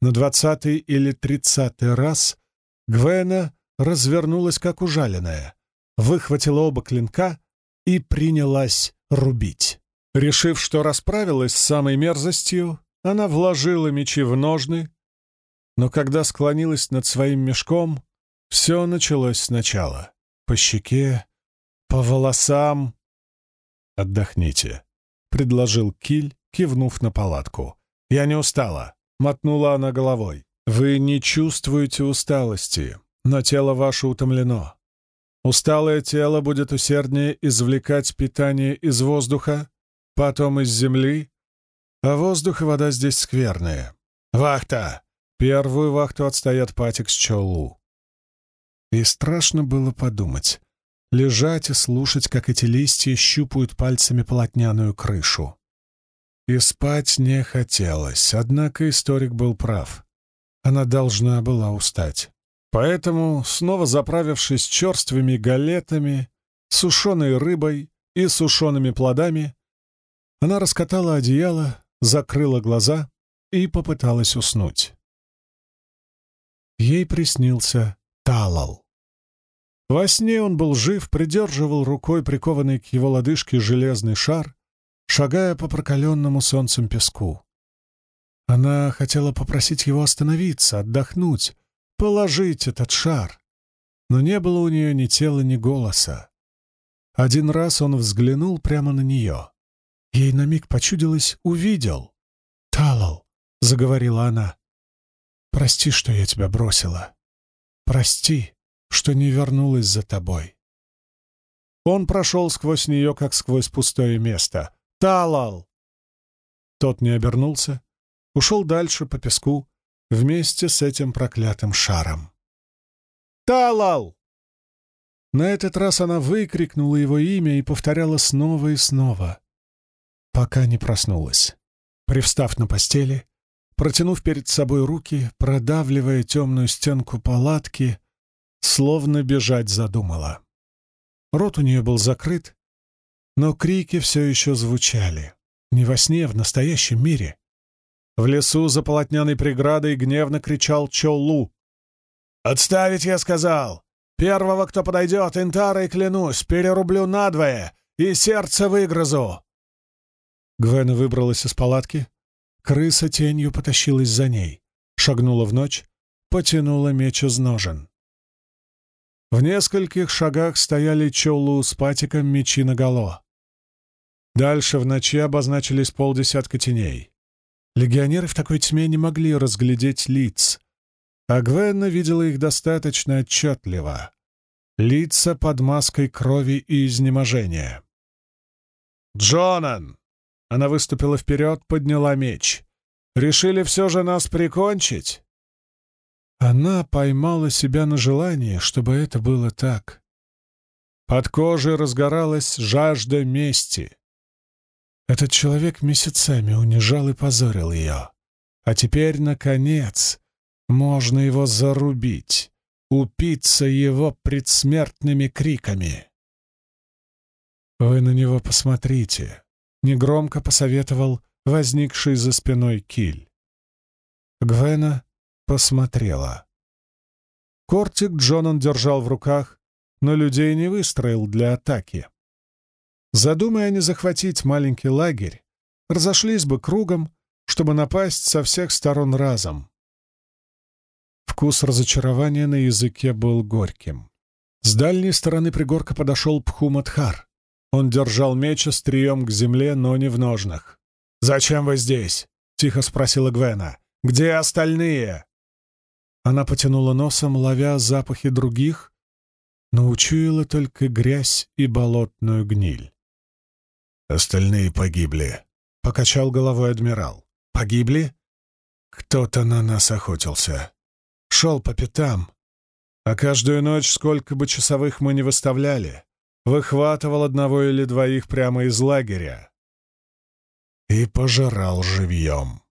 На двадцатый или тридцатый раз Гвена развернулась, как ужаленная, выхватила оба клинка и принялась рубить. Решив, что расправилась с самой мерзостью, она вложила мечи в ножны, но когда склонилась над своим мешком, все началось сначала. По щеке, по волосам. «Отдохните», — предложил Киль, кивнув на палатку. «Я не устала», — мотнула она головой. «Вы не чувствуете усталости, но тело ваше утомлено. Усталое тело будет усерднее извлекать питание из воздуха, потом из земли, а воздух и вода здесь скверные. Вахта! Первую вахту отстоят Патик с Чолу. И страшно было подумать, лежать и слушать, как эти листья щупают пальцами полотняную крышу. И спать не хотелось, однако историк был прав. Она должна была устать. Поэтому, снова заправившись черствыми галетами, сушеной рыбой и сушеными плодами, она раскатала одеяло, закрыла глаза и попыталась уснуть. Ей приснился Талал. Во сне он был жив, придерживал рукой прикованный к его лодыжке железный шар, шагая по прокаленному солнцем песку. Она хотела попросить его остановиться, отдохнуть, положить этот шар, но не было у нее ни тела, ни голоса. Один раз он взглянул прямо на нее. Ей на миг почудилось «увидел». «Талал», — заговорила она, — «прости, что я тебя бросила. Прости, что не вернулась за тобой». Он прошел сквозь нее, как сквозь пустое место. «Талал!» Тот не обернулся, ушел дальше по песку вместе с этим проклятым шаром. «Талал!» На этот раз она выкрикнула его имя и повторяла снова и снова, пока не проснулась. Привстав на постели, протянув перед собой руки, продавливая темную стенку палатки, словно бежать задумала. Рот у нее был закрыт, но крики все еще звучали. Не во сне, а в настоящем мире. В лесу за полотняной преградой гневно кричал Чолу. «Отставить, я сказал! Первого, кто подойдет, Интарой клянусь, перерублю надвое и сердце выгрызу!» Гвена выбралась из палатки, Крыса тенью потащилась за ней, шагнула в ночь, потянула меч из ножен. В нескольких шагах стояли Чолу с патиком мечи наголо. Дальше в ночи обозначились полдесятка теней. Легионеры в такой тьме не могли разглядеть лиц, а Гвенна видела их достаточно отчетливо. Лица под маской крови и изнеможения. «Джонан!» Она выступила вперед, подняла меч. «Решили все же нас прикончить?» Она поймала себя на желании, чтобы это было так. Под кожей разгоралась жажда мести. Этот человек месяцами унижал и позорил ее. А теперь, наконец, можно его зарубить, упиться его предсмертными криками. «Вы на него посмотрите», — негромко посоветовал возникший за спиной киль. Гвена посмотрела. Кортик Джон он держал в руках, но людей не выстроил для атаки. Задумая они захватить маленький лагерь, разошлись бы кругом, чтобы напасть со всех сторон разом. Вкус разочарования на языке был горьким. С дальней стороны пригорка подошел Пхумадхар. Он держал меч острием к земле, но не в ножнах. «Зачем вы здесь?» — тихо спросила Гвена. «Где остальные?» Она потянула носом, ловя запахи других, но учуяла только грязь и болотную гниль. «Остальные погибли», — покачал головой адмирал. «Погибли? Кто-то на нас охотился. Шел по пятам. А каждую ночь, сколько бы часовых мы не выставляли, выхватывал одного или двоих прямо из лагеря и пожирал живьем».